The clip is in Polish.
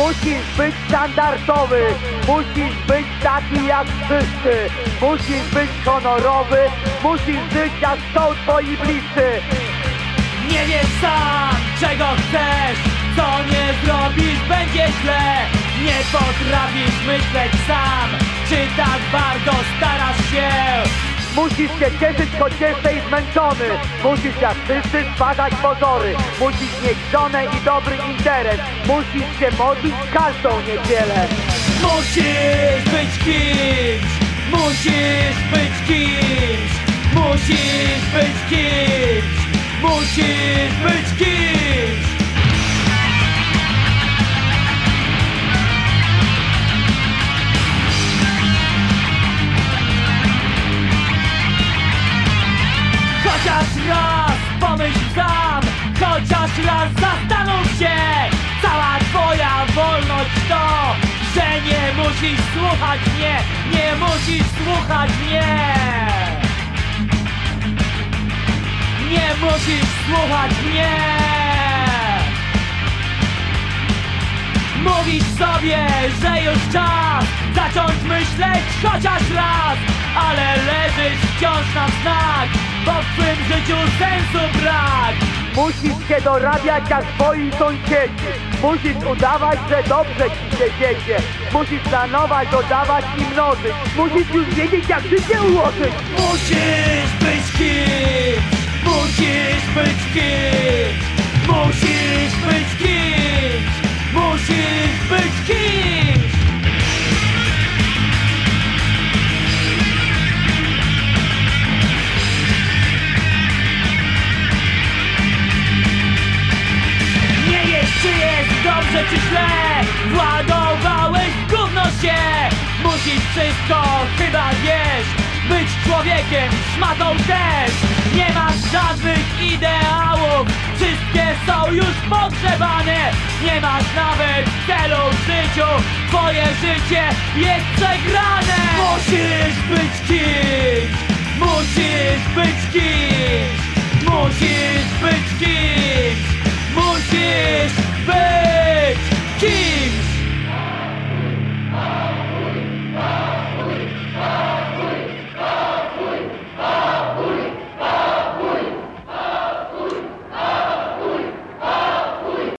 Musisz być standardowy, musisz być taki jak wszyscy, musisz być honorowy, musisz żyć jak są twoi bliscy. Nie wiesz sam, czego chcesz Co nie zrobisz, będzie źle Nie potrafisz myśleć sam Czy tak bardzo się Musisz się cieszyć, choć jesteś zmęczony. Musisz jak wszyscy stwarzać pozory. Musisz mieć żonę i dobry interes. Musisz się modlić każdą niedzielę. Musisz być kimś. Musisz być kimś. Musisz być kimś. Musisz być kimś się. Cała twoja wolność to Że nie musisz słuchać mnie Nie musisz słuchać mnie. Nie musisz słuchać mnie. Mówisz sobie, że już czas Zacząć myśleć chociaż raz Ale leżysz wciąż na znak Bo w twym życiu sensu brak Musisz się dorabiać jak twoi sąsiedzi. Musisz udawać, że dobrze ci się dzieje. Musisz planować, dodawać i mnożyć. Musisz już wiedzieć jak życie ułożyć. Musisz być kimś Musisz być kimś Musisz być kimś czy jest dobrze czy źle? Władowałeś gówno się. Musisz wszystko chyba wiesz Być człowiekiem, szmatą też. Nie masz żadnych ideałów. Wszystkie są już pogrzebane. Nie masz nawet celu w życiu. Twoje życie jest przegrane. Musisz być